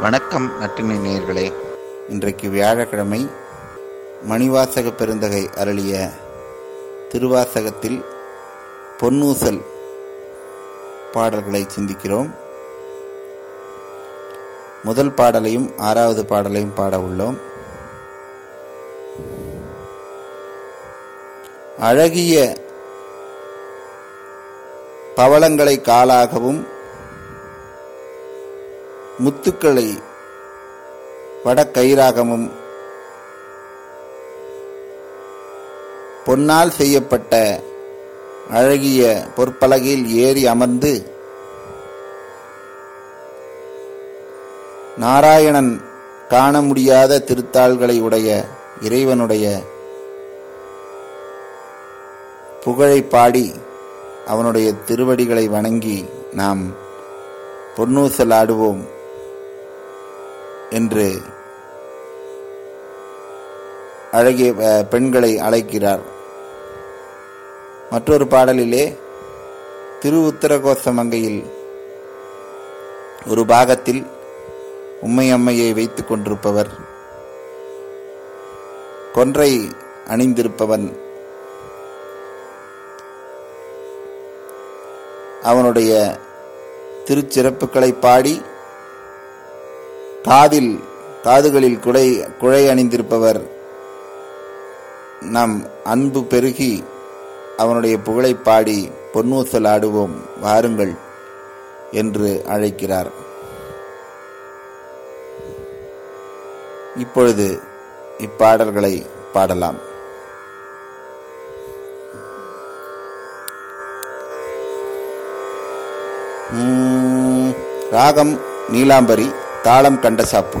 வணக்கம் நட்டினை நேயர்களே. இன்றைக்கு வியாழக்கிழமை மணிவாசக பெருந்தகை அருளிய திருவாசகத்தில் பொன்னூசல் பாடல்களை சிந்திக்கிறோம். முதல் பாடலையும் ஆறாவது பாடலையும் பாட உள்ளோம். அழகிய பவளங்களை காலாகவும் முத்துக்களை வடக்கைராகமும் பொன்னால் செய்யப்பட்ட அழகிய பொற்பலகையில் ஏறி அமர்ந்து நாராயணன் காண முடியாத திருத்தாள்களை உடைய இறைவனுடைய புகழை பாடி அவனுடைய திருவடிகளை வணங்கி நாம் பொன்னூசல் ஆடுவோம். என்று அழகிய பெண்களை அழைக்கிறார். மற்றொரு பாடலிலே திரு உத்தரகோசமங்கையில் ஒரு பாகத்தில் உம்மையம்மையை வைத்துக் கொண்டிருப்பவர் கொன்றை அணிந்திருப்பவன் அவனுடைய திருச்சிறப்புகளை பாடி காதில் காதுகளில் குடை குழை அணிந்திருப்பவர் நம் அன்பு பெருகி அவனுடைய புகழை பாடி பொன்னூசல் ஆடுவோம் வாருங்கள் என்று அழைக்கிறார். இப்பொழுது இப்பாடல்களை பாடலாம். ராகம் நீலாம்பரி. தாளம் கண்டசாப்பு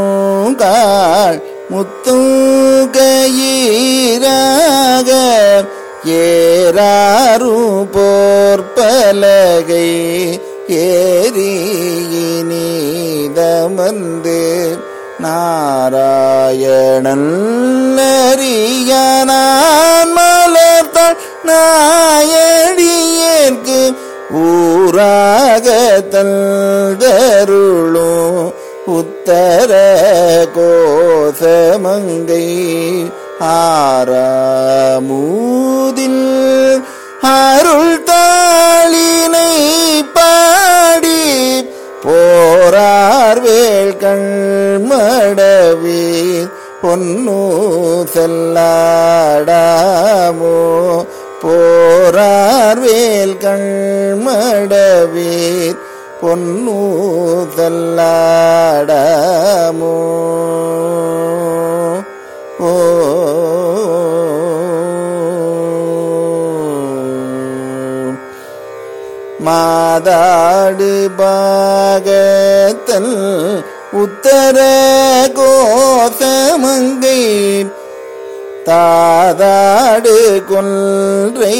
சீரார்பவளங்காள் முத்துகையீராக ஏறாரும் போர்பலகை ஏறியினீதமர்ந்து நாராயணன் அறியானான் மலர்த்தாள் நாயடியேற்கு ஊராக தருளும் உத்தர கோசமங்கை ஆராமூதில் அருள் தாளினை பாடி போரார் வேள் கண்மடவி பொன்னு செல்லாடாமோ. போரார் வேல் கண்மடவீர் பொன்னூதல்லாடமோ. ஓ. மாதாடு பாகத்தல் உத்தர கோசமங்கை தாதாடு கொன்றை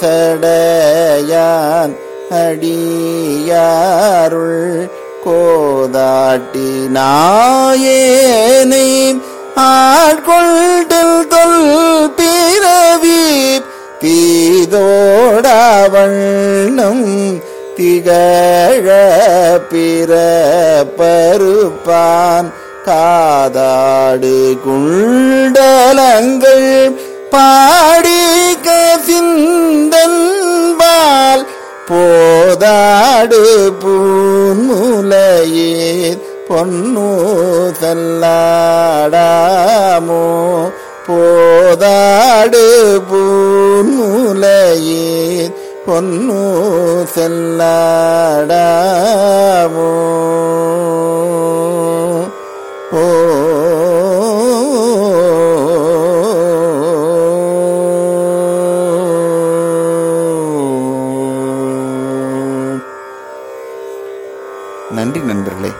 சடையான் அடியாருள் கோதாட்டி நாயேனை ஆட்கொண்டல் தொல் பிறவி தீதோடாவண்ணம் திகழ பிற பருப்பான் காதாடு குண்டலங்கள் பாடி கசிந்தன்பால் போதாடு பூன்முலையே பொன்னூசல்லாடாமோ போதாடு பூன்முலையே பொன்னூசல்லாடாமோ நன்றி நண்பர்களே.